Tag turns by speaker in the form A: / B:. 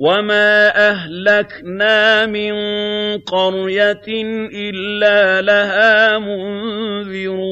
A: وَمَا أَهْلَكْنَا مِن قَرْيَةٍ إِلَّا لَهَا مُنذِرُونَ